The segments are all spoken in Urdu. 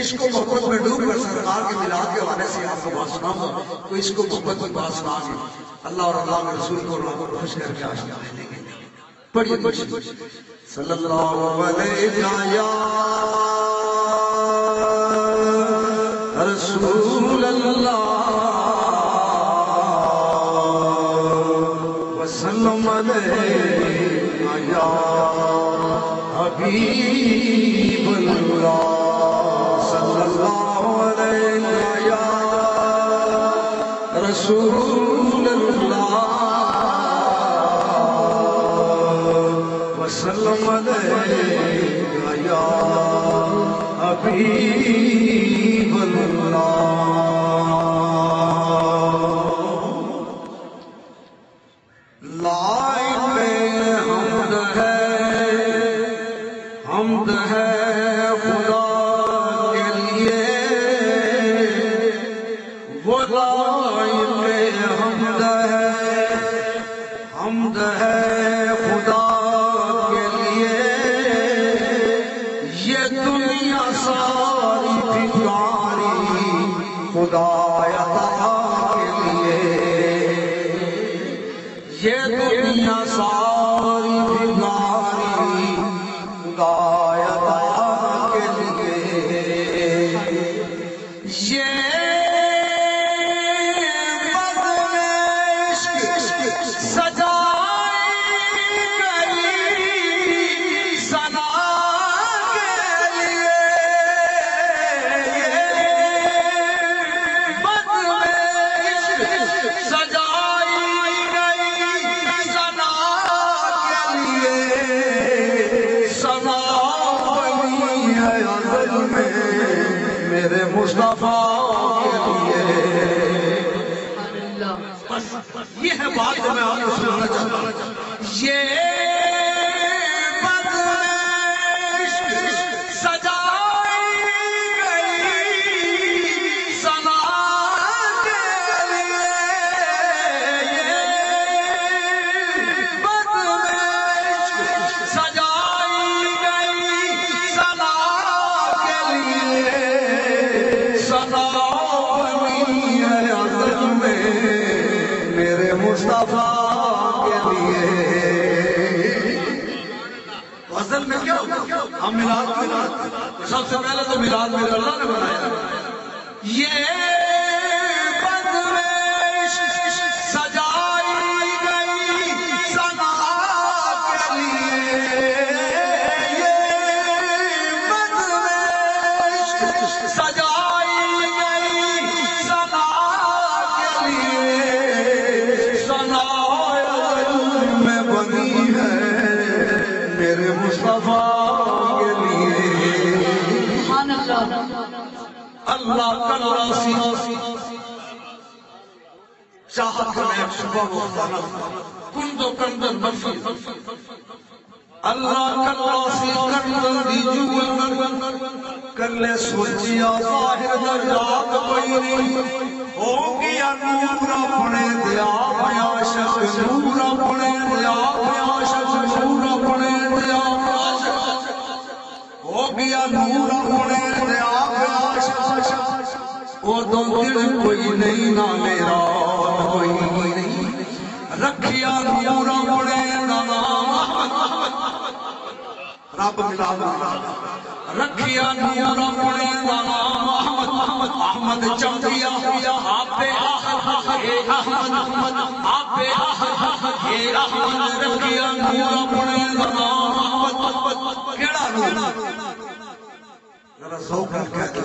اس کو محبت میں ڈوب کر سرکار کے ملاد کے حوالے سے آپ کو بات سناؤں تو اس کو محبت کی بات سنا کے اللہ اور اللہ کے رسول کو اللہ کو خوش کر کے آشنا ہے پڑھیے پڑھیے۔ صلی اللہ علیہ یا رسول اللہ، وسلم علیہ رسول اللہ وسلم علیہ یا حبیب اللہ دنیا یہ ہے بات جو میں آپ کو سنانا چاہتا ہوں۔ یہ کراسی کندن دی جوگن کر لے سوچیا ظاہر درجات ہو گیا نور اپنے دیا پیا شک نور اپنے دیا پیا شک نور اپنے دیا۔ ہو گیا نور اپنے دیا پیا شک وہ تو دل کوئی نہیں نہ میرا، کوئی نہیں رکھیا نور اپنے نام۔ رب ملا رکھیا نور اپنے نام۔ محمد محمد احمد چمکیا آپ احمد آپ احمد رکھیا محمد کیڑا نور ذرا ذوق کر کے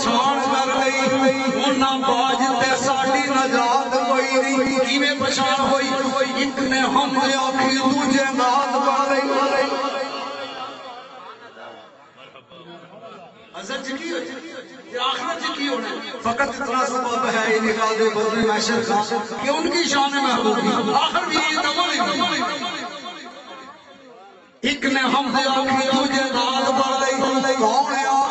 پچھان کر گئی انہاں باج تے ساڈی نجات کوئی نہیں۔ کیویں پچھان ہوئی؟ ایک نے ہم نے آکھی دوجے نات پا رہی حضرت جی کی ہوئی؟ آخرت جی کی ہونا؟ فقط اتنا سبب ہے یہ نکال دے بدری معاشر کا کہ ان کی شان محبوبی آخر بھی یہ دمائی ایک نے ہم سے آخری تجھے ناد پڑ لئی۔ کون آخر؟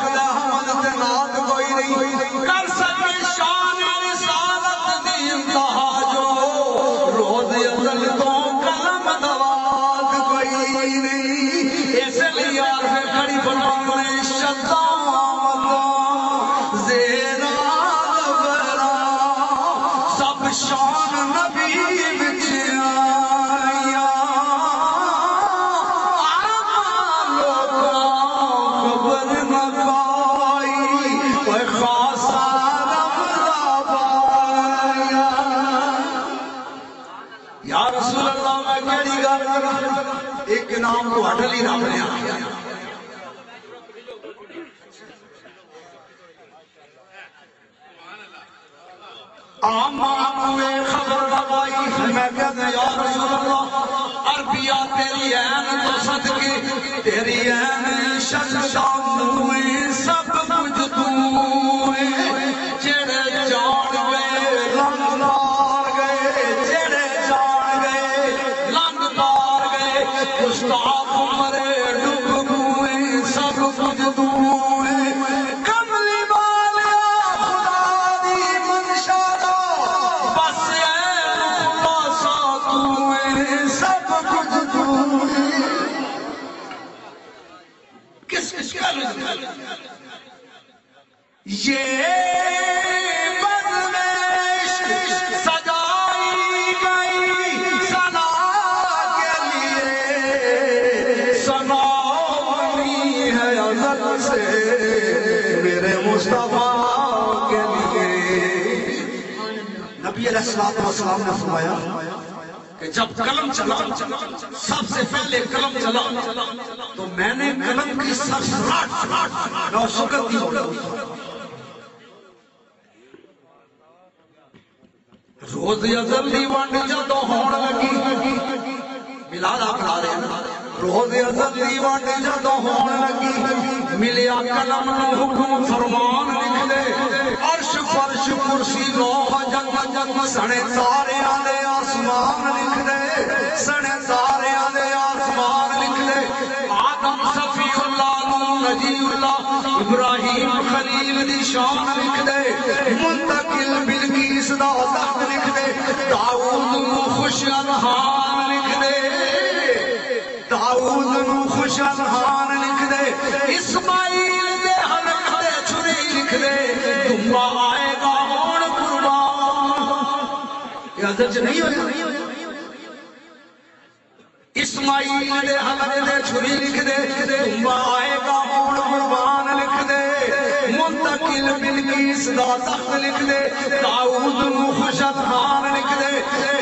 شان نبی بچ آیا۔ خبر نہ پائی خاصا یا رسول اللہ، میں کہڑی گل ایک نام تو اٹلی رب نے آخیا آمان میں خبر لگائی میں کہتے یا رسول اللہ عربیہ تیری این تو تیری سب کچھ تو جڑے جان گئے لنگ لار گئے، جڑے جان گئے، لنگ گئے نبی علیہ السلام والسلام نے فرمایا کہ جب قلم چلا، سب سے پہلے قلم چلا، تو میں نے قلم کی سرسراٹ نوسکت دی روز ازل دی ونڈ جدو ہون لگی۔ ملالا پڑھا رہے ہیں۔ روز ازل دی ونڈ جدو ہون لگی۔ ملیا قلم نو حکم فرمان لکھ دے۔ عرش فرش کرسی لوح جنگ جنگ سنے تارے آلے آسمان لکھ دے۔ سنے تارے آلے آسمان لکھ دے۔ آدم صفی اللہ نو نجی اللہ، ابراہیم خلیل دی شان لکھ دے۔ منتقل بلکیس دا تخت لکھ دے، داؤد نو خوش الہان لکھ دے۔ داؤد نو خوش الہان لکھ دے۔ اسماعیل دے حلق دے چھری لکھ دے۔ دمبا آئے گا ہون قربان۔ یہ حضرت نہیں ہوئی تخت لکھ دے داؤد نو خوش لکھ دے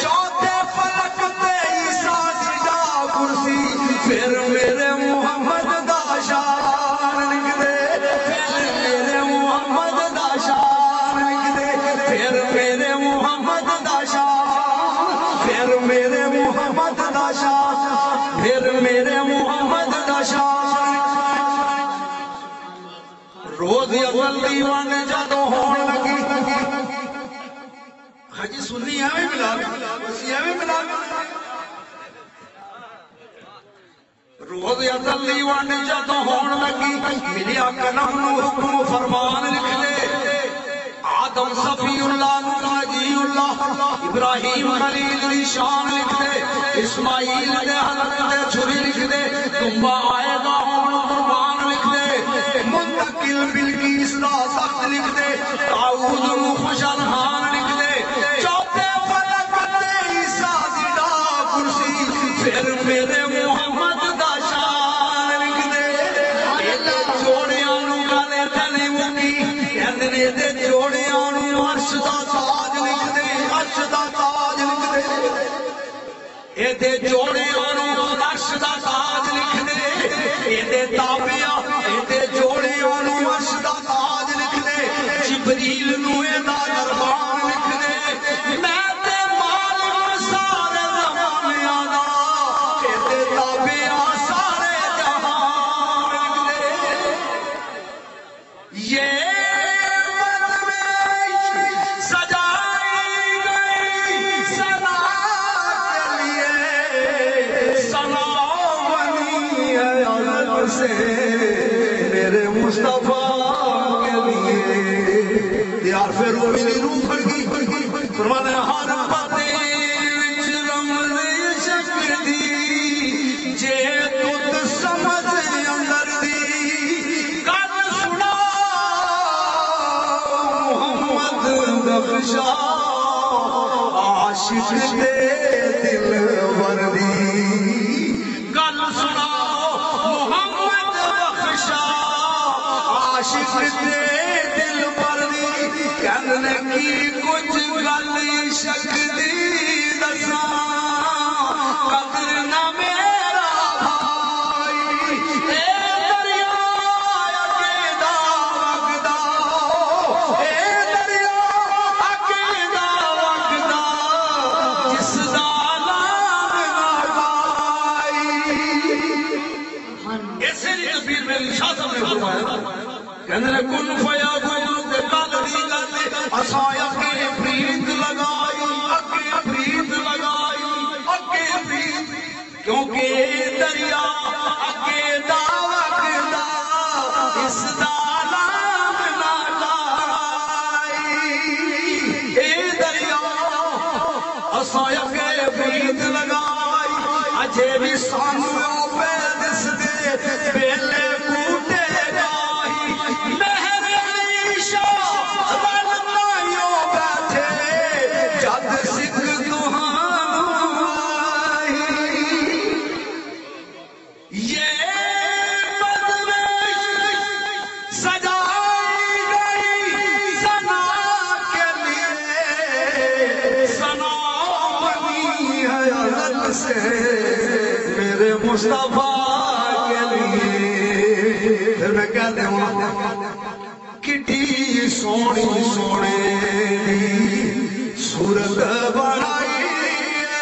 چوتھے فلک تے عیسیٰ جدا کرسی، پھر میرے محمد دا شان لکھ دے پھر میرے محمد دا شان لکھ دے پھر میرے محمد دا شان، پھر میرے محمد دا شان، پھر میرے محمد دا شان۔ روز اول دیوان جا حجی سنی ہے بھی ملا اسی ہے ملا روز اول دیوان جدو ہون لگی میری قلم نو حکم فرمان لکھ دے آدم صفی اللہ ناجی اللہ، ابراہیم خلیل دی شان لکھ دے۔ اسماعیل دے حضرت دے چھری لکھ دے۔ تمبا آئے گا، ہون قربان لکھ دے۔ منتقل بلکیس دا سخت لکھ دے۔ تعود نو خوشالحان کرسی پھر میرے محمد دا شان لکھ دے ایدے جوڑیاں نو گالے تھلے مکی کہندے نے دے جوڑیاں نو عرش دا تاج لکھ دے عرش دا تاج لکھ دے ایدے جوڑیاں نو عرش دا تاج لکھ دے ایدے تابعہ ایدے جوڑیاں نو دے دل وردی کی کچھ گل شکتی دی کہنے لے کن فیا کن تے الگ سے میرے مصطفیٰ کے لیے پھر میں کہتے ہوں کٹی سونی سونے دی صورت بنائی ہے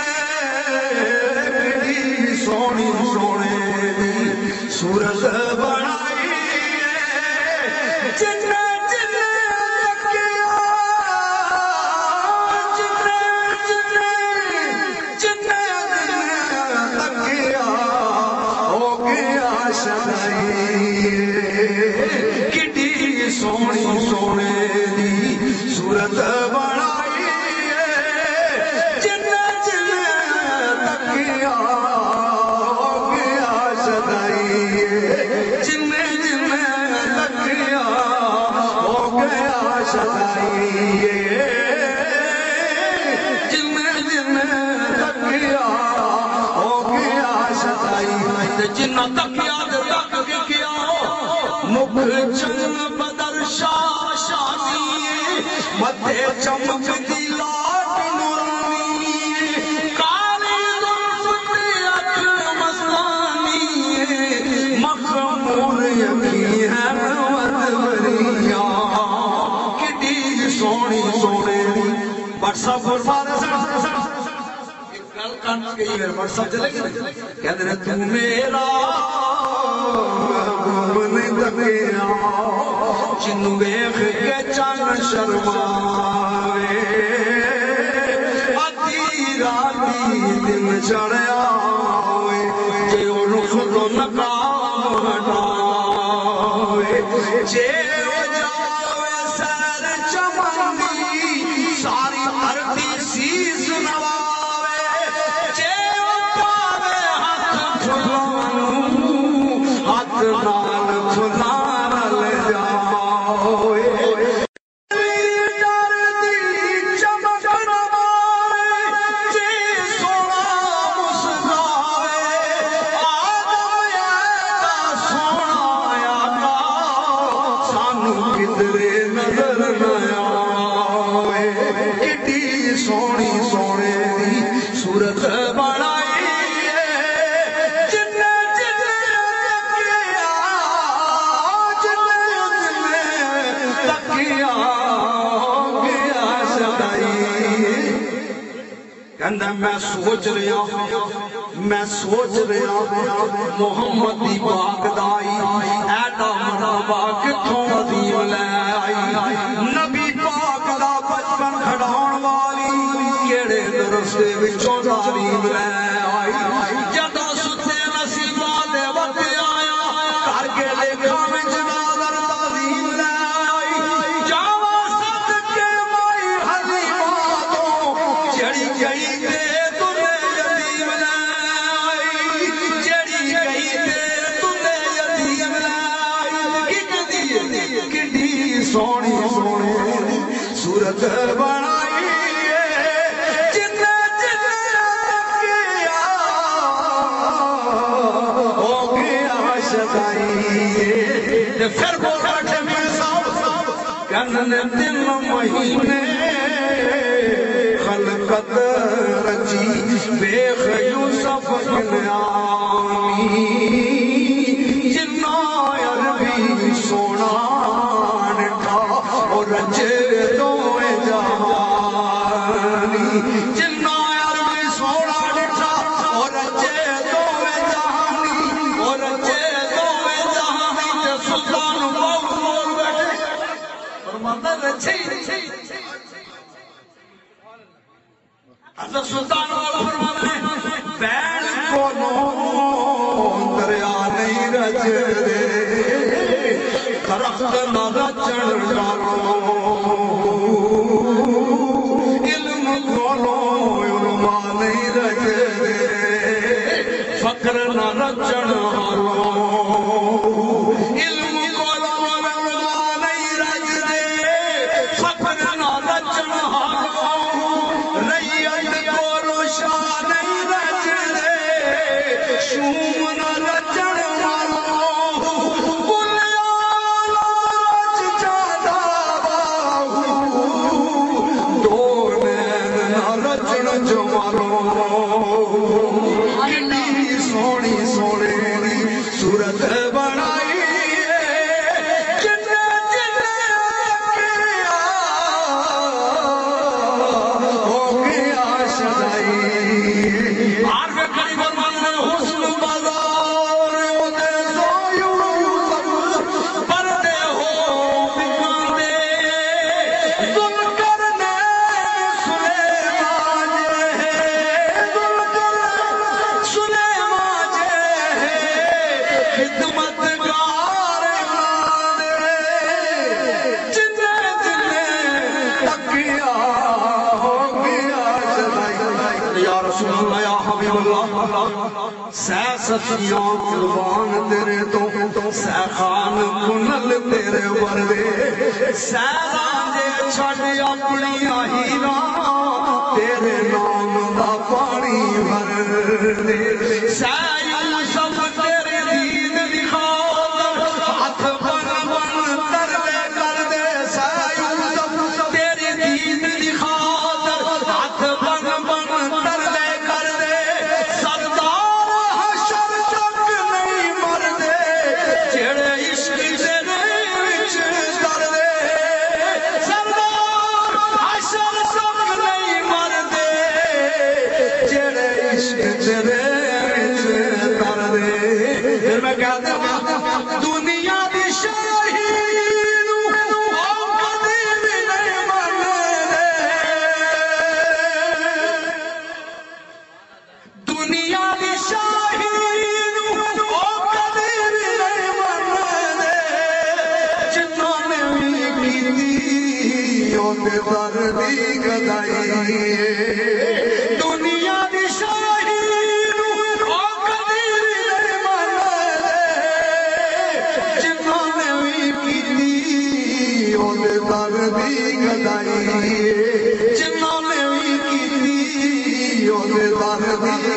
کٹی سونی تکیا ہو گیا شدائی جن جن تکیا ہو گیا شدائی جن جن کڈی سونی سونے دی بٹ سب فرمانے سن گل کر کنچ گئی میرے پر سب چلے گئے کہتے ہیں تو میرا محبوب نے دکیا جنو ویخ کے چان شرماوے ادھی سونی سونے دی صورت بنائی جن جن تکیا جن جن تکیا گیا سدائی۔ کہندا میں سوچ رہا میں سوچ رہا محمد دی پاک دائی ایڈا پاک کتھوں عظیم لے آئی نبی پاک دا بچپن کھڑاؤن والی، کیڑے درستے وچوں تعلیم لے صاحب کہنے مہینے خلقت رچی بیخ یوسف بنیامی جنہ عربی سونا نٹھا اور رچے دوئے جہانی جنہ حضرت سلطان والا ہے بین کو دریا نہیں رچ رے درخت نہ رچن ڈالو علم کولو علماء نہیں رچ فقر نہ رچن سہ ستیاں قربان تیرے تو سہ خان کنل تیرے وردے سہ رانجے چھڑ اپنی آہینا تیرے نام دا پانی بھر دے۔ سہ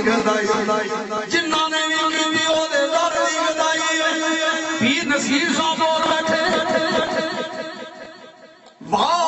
گدائی جنہوں نے بھی دی گدائی پیر نصیر صاحب اور بیٹھے۔ واہ!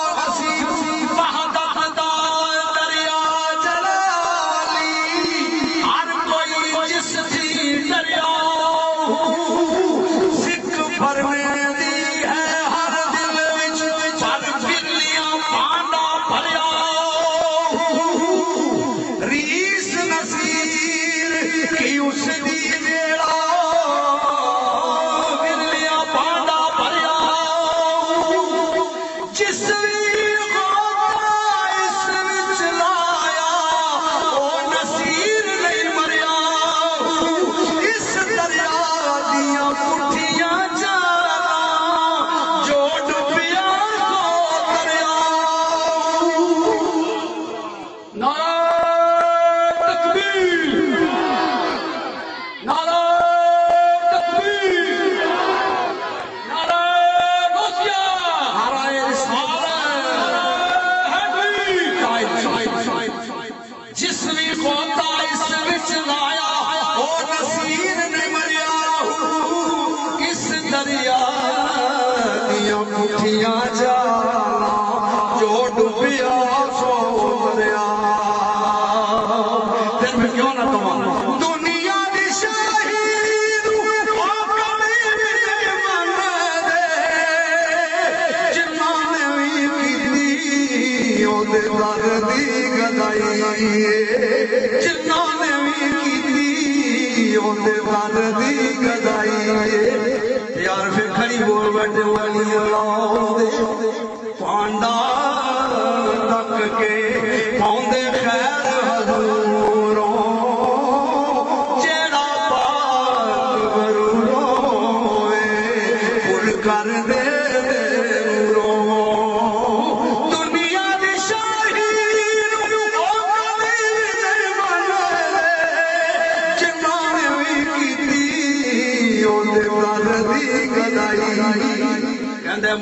کیتی او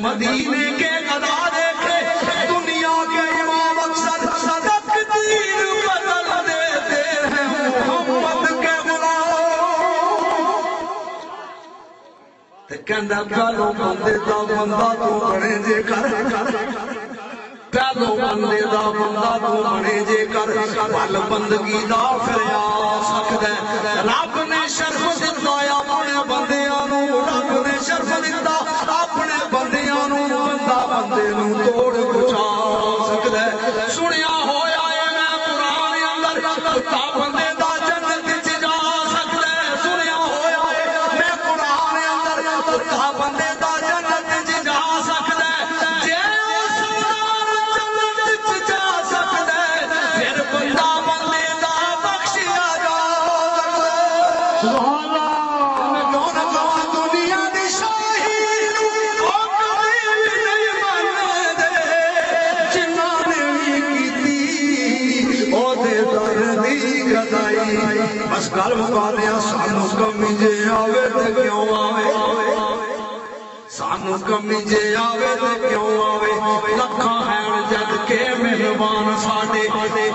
مدینے کے گدا دیکھے دنیا کے امام اکثر صدق دین بدل دیتے ہیں، محمد کے غلام۔ کہندہ پہلو بندے دا بندہ تو بڑے جے کر۔ کر پہلو بندے دا بندہ تو بڑے جے کر۔ پل بندگی دا پھر آ سکتا ہے۔ رب نے شرف دتا اپنے بندیاں نو، رب نے شرف دتا توڑ پہنچا سکتا ہے۔ سنیا ہویا ہے میں قرآن اندر کتا بندے دا جنت وچ جا سکتا ہے۔ سنیا ہویا ہے میں قرآن اندر کتا بندے دا جنت وچ جا سکتا ہے۔ جے اس جنت وچ جا سکتا ہے، پھر بندہ بندے دا بخشیا جا سکتا سبحان ਬਸ ਗੱਲ ਮੁਕਾਦੇ ਆ ਸਾਨੂੰ ਕਮੀ ਜੇ ਆਵੇ ਤੇ ਕਿਉਂ ਆਵੇ? ਸਾਨੂੰ ਕਮੀ ਜੇ ਆਵੇ ਤੇ ਕਿਉਂ ਆਵੇ? ਲੱਖਾਂ ਹੈਣ ਜਦ ਕੇ ਮਿਹਰਬਾਨ ਸਾਡੇ।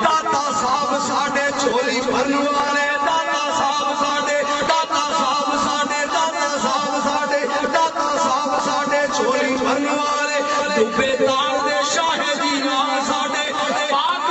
ਦਾਤਾ ਸਾਹਿਬ ਸਾਡੇ ਝੋਲੀ ਭਰਨ ਵਾਲੇ। ਦਾਤਾ ਸਾਹਿਬ ਸਾਡੇ, ਦਾਤਾ ਸਾਹਿਬ ਸਾਡੇ, ਦਾਤਾ ਸਾਹਿਬ ਸਾਡੇ, ਦਾਤਾ ਸਾਹਿਬ ਸਾਡੇ ਝੋਲੀ ਭਰਨ ਵਾਲੇ। ਦੁਬੇ ਤਾਲ ਦੇ ਸ਼ਾਹੇ ਜੀ ਨਾਲ ਸਾਡੇ। ਪਾਕ